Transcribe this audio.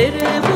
Hallelujah.